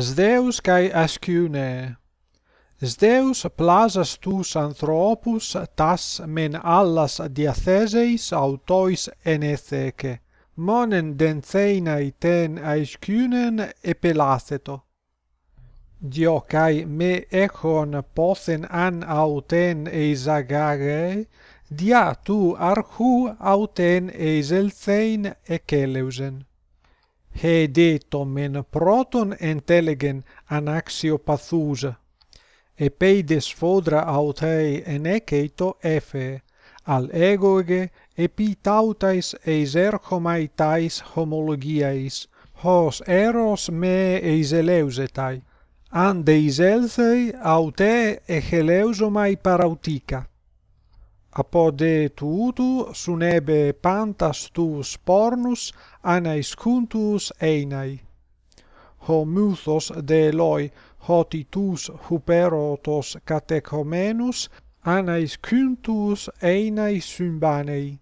Zeus kai ascune. Zeus plazas tus anthropus tas men allas diatheseis autois enetheke. Monen denceinai ten ascunen epelatheto. Dio kai me echon posen an auten eisagare, dia tu archu auten eiselthein ekeleusen he deto men proton intelligen anaxio pathusa, epeides fodra autei en enekeito efe, al egoge epitautais tautais eiserchomai homologiais, hos eros me eiseleusetai, and eiselthei autei echeleusomai parautica apode tuutu sunebe pantas tuus pornus anais cuntus einai. Ho muthos de loi hoti tuus huperotos catechomenus anais cuntus einai symbanei.